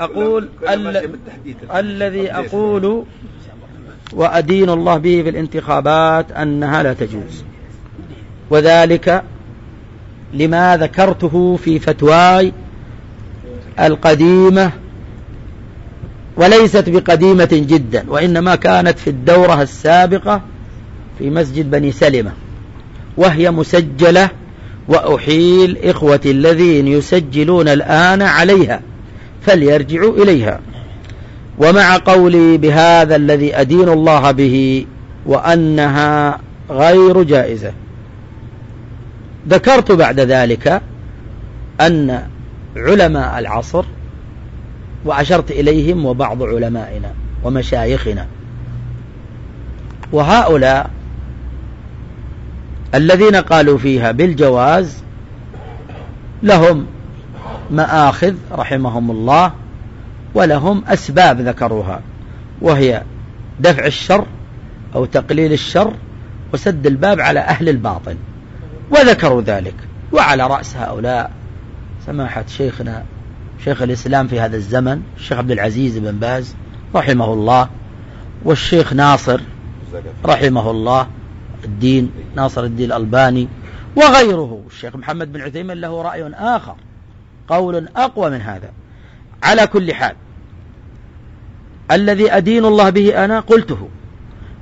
أقول الذي أقول وأدين الله به في الانتخابات أنها لا تجوز. وذلك لما ذكرته في فتواي القديمة وليست بقديمة جدا وإنما كانت في الدورة السابقة في مسجد بني سلمة وهي مسجلة وأحيل إخوتي الذين يسجلون الآن عليها. فليرجعوا إليها. ومع قولي بهذا الذي أدين الله به وأنها غير جائزة. ذكرت بعد ذلك أن علماء العصر وأشرت إليهم وبعض علمائنا ومشايخنا. وهؤلاء الذين قالوا فيها بالجواز لهم مآخذ رحمهم الله ولهم أسباب ذكروها وهي دفع الشر أو تقليل الشر وسد الباب على أهل الباطل وذكروا ذلك وعلى رأس هؤلاء سماحة شيخنا شيخ الإسلام في هذا الزمن الشيخ عبد العزيز بن باز رحمه الله والشيخ ناصر رحمه الله الدين ناصر الدين الألباني وغيره الشيخ محمد بن عثيمين له رأي آخر. قول أقوى من هذا. على كل حال. الذي أدين الله به أنا قلته.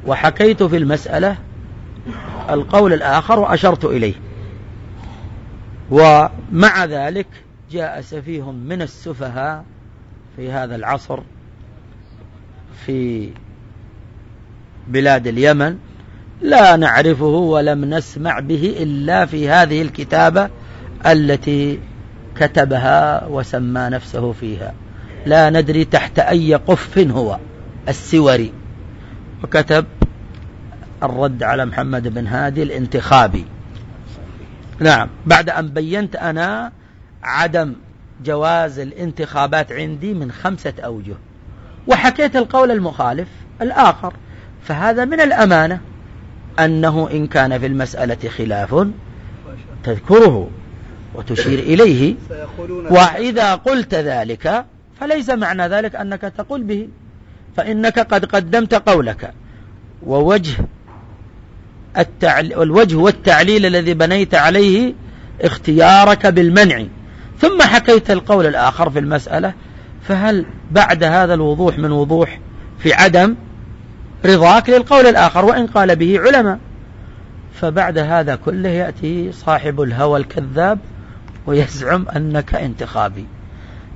وحكيت في المسألة القول الآخر وأشرت إليه. ومع ذلك جاء سفيه من السفهاء في هذا العصر في بلاد اليمن لا نعرفه ولم نسمع به إلا في هذه الكتابة التي كتبها وسمى نفسه فيها. لا ندري تحت أي قف هو السوري. وكتب الرد على محمد بن هادي الانتخابي. نعم. بعد أن بينت أنا عدم جواز الانتخابات عندي من خمسة أوجه. وحكيت القول المخالف الآخر. فهذا من الأمانة أنه إن كان في المسألة خلاف تذكره. وتشير إليه. وإذا قلت ذلك فليس معنى ذلك أنك تقول به. فإنك قد قدمت قولك. ووجه التعل... الوجه والتعليل الذي بنيت عليه اختيارك بالمنع. ثم حكيت القول الآخر في المسألة فهل بعد هذا الوضوح من وضوح في عدم رضاك للقول الآخر؟ وإن قال به علماء. فبعد هذا كله يأتي صاحب الهوى الكذاب ويزعم أنك انتخابي.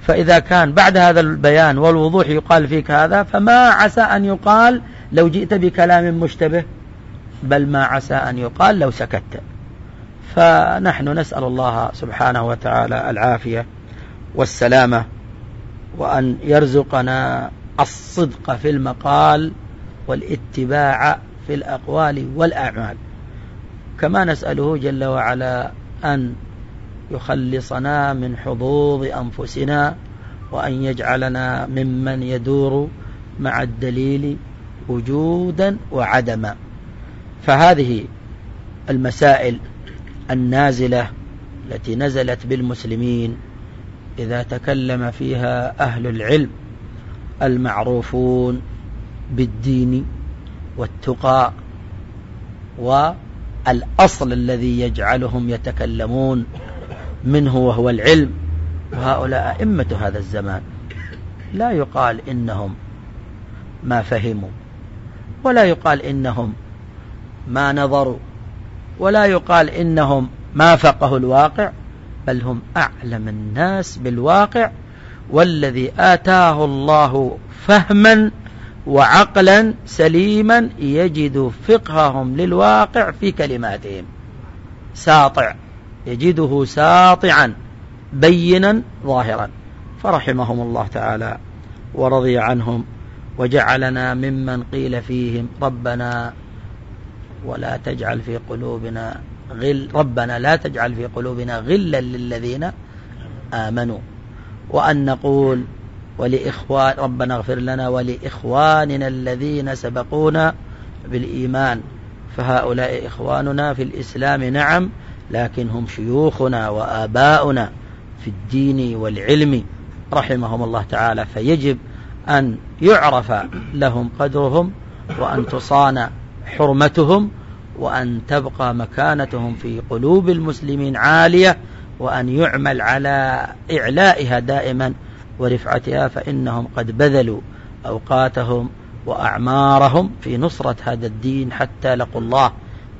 فإذا كان بعد هذا البيان والوضوح يقال فيك هذا فما عسى أن يقال لو جئت بكلام مشتبه بل ما عسى أن يقال لو سكت. فنحن نسأل الله سبحانه وتعالى العافية والسلامة وأن يرزقنا الصدق في المقال والاتباع في الأقوال والأعمال. كما نسأله جل وعلا أن يخلصنا من حظوظ أنفسنا وأن يجعلنا ممن يدور مع الدليل وجودا وعدما. فهذه المسائل النازلة التي نزلت بالمسلمين إذا تكلم فيها أهل العلم المعروفون بالدين والتقى والأصل الذي يجعلهم يتكلمون منه وهو العلم. وهؤلاء أئمة هذا الزمان. لا يقال إنهم ما فهموا ولا يقال إنهم ما نظروا ولا يقال إنهم ما فقهوا الواقع بل هم أعلم الناس بالواقع والذي آتاه الله فهما وعقلا سليما يجد فقههم للواقع في كلماتهم. ساطع. يجده ساطعا بينا ظاهرا. فرحمهم الله تعالى ورضي عنهم وجعلنا ممن قيل فيهم ربنا ولا تجعل في قلوبنا غل ربنا لا تجعل في قلوبنا غلا للذين آمنوا. وأن نقول ولإخوان ربنا اغفر لنا ولإخواننا الذين سبقونا بالإيمان. فهؤلاء إخواننا في الإسلام نعم لكن هم شيوخنا وآباؤنا في الدين والعلم رحمهم الله تعالى فيجب أن يعرف لهم قدرهم وأن تصان حرمتهم وأن تبقى مكانتهم في قلوب المسلمين عالية وأن يعمل على إعلائها دائما ورفعتها فإنهم قد بذلوا أوقاتهم وأعمارهم في نصرة هذا الدين حتى لقوا الله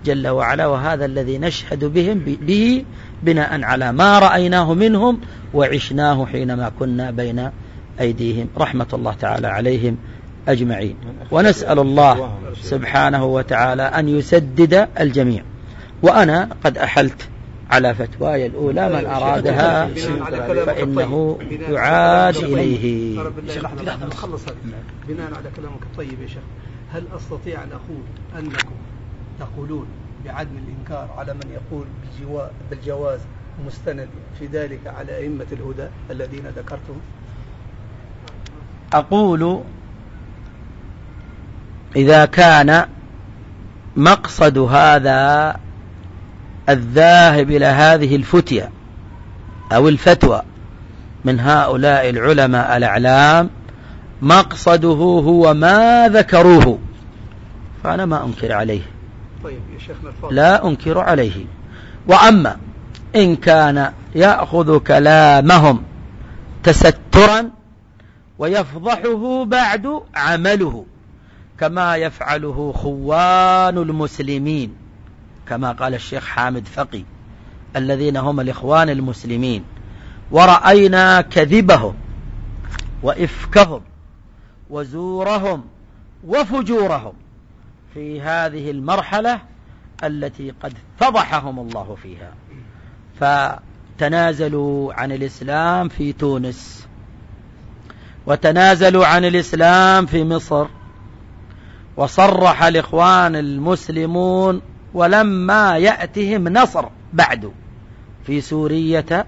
جل وعلا وهذا الذي نشهد بهم به بناء على ما رأيناه منهم وعشناه حينما كنا بين أيديهم رحمة الله تعالى عليهم أجمعين ونسأل الله سبحانه وتعالى أن يسدد الجميع وأنا قد أحلت على فتواي الأولى من أرادها فإنه يعاد إليه بناء على كلامك الطيب يا شيخ هل أستطيع أن أقول أنكم تقولون بعدم الإنكار على من يقول بالجواز مستند في ذلك على أئمة الهدى الذين ذكرتهم؟ أقول إذا كان مقصد هذا الذاهب إلى هذه الفتية أو الفتوى من هؤلاء العلماء الأعلام مقصده هو ما ذكروه فأنا ما أنكر عليه. طيب يا لا أنكر عليه. وأما إن كان يأخذ كلامهم تسترا ويفضحه بعد عمله كما يفعله خوان المسلمين كما قال الشيخ حامد فقي الذين هم الإخوان المسلمين. ورأينا كذبهم وإفكهم وزورهم وفجورهم. في هذه المرحلة التي قد فضحهم الله فيها. فتنازلوا عن الإسلام في تونس وتنازلوا عن الإسلام في مصر وصرح الإخوان المسلمون ولما يأتهم نصر بعد في سورية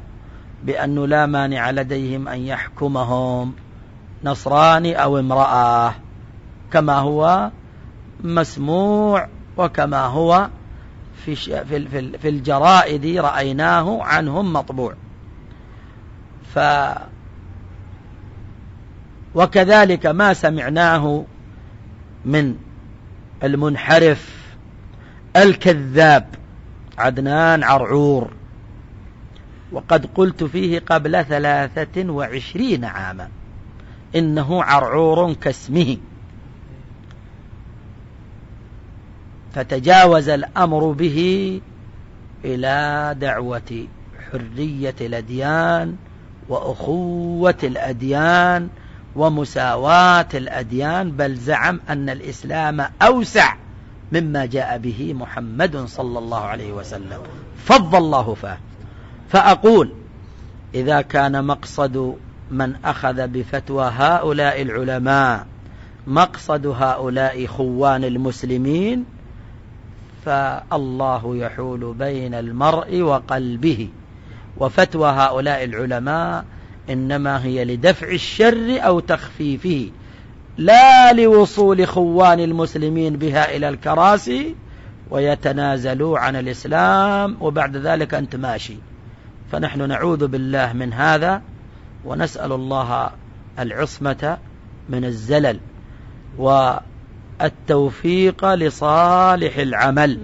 بأنه لا مانع لديهم أن يحكمهم نصراني أو امرأة كما هو مسموع وكما هو في, في, الجرائد رأيناه عنهم مطبوع. ف وكذلك ما سمعناه من المنحرف الكذاب عدنان عرعور. وقد قلت فيه قبل ثلاثة وعشرين عاما إنه عرعور كاسمه. فتجاوز الأمر به إلى دعوة حرية الأديان وأخوة الأديان ومساواة الأديان بل زعم أن الإسلام أوسع مما جاء به محمد صلى الله عليه وسلم. فض الله فاه. فأقول إذا كان مقصد من أخذ بفتوى هؤلاء العلماء مقصد هؤلاء خوان المسلمين فالله يحول بين المرء وقلبه. وفتوى هؤلاء العلماء إنما هي لدفع الشر أو تخفيفه لا لوصول خوان المسلمين بها إلى الكراسي ويتنازلوا عن الإسلام وبعد ذلك أنت ماشي. فنحن نعوذ بالله من هذا ونسأل الله العصمة من الزلل. والتوفيق لصالح العمل.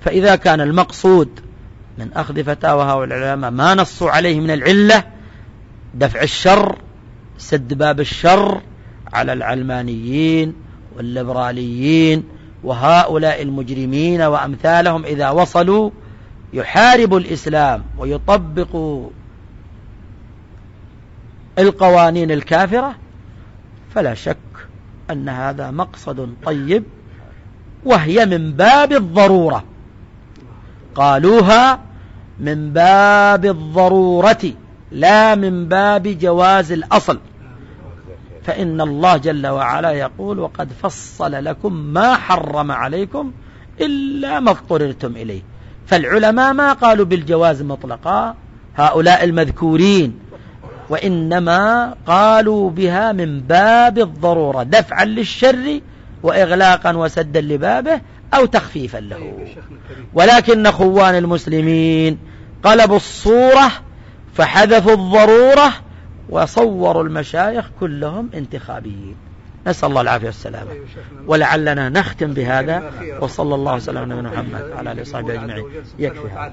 فإذا كان المقصود من أخذ فتاوى هؤلاء العلماء ما نصوا عليه من العلة دفع الشر سد باب الشر على العلمانيين والليبراليين وهؤلاء المجرمين وأمثالهم إذا وصلوا يحارب الإسلام ويطبق القوانين الكافرة فلا شك أن هذا مقصد طيب وهي من باب الضرورة. قالوها من باب الضرورة لا من باب جواز الأصل. فإن الله جل وعلا يقول وقد فصل لكم ما حرم عليكم إلا ما اضطررتم إليه. فالعلماء ما قالوا بالجواز مطلقا؟ هؤلاء المذكورين وإنما قالوا بها من باب الضرورة دفعا للشر وإغلاقا وسدا لبابه أو تخفيفا له ولكن خوان المسلمين قلبوا الصورة فحذفوا الضرورة وصوروا المشايخ كلهم انتخابيين نسأل الله العافية والسلامة شيخنا. ولعلنا نختم بهذا. وصلى الله وسلم على نقول محمد وعلى آله وصحبه أجمعين يكفي هذا.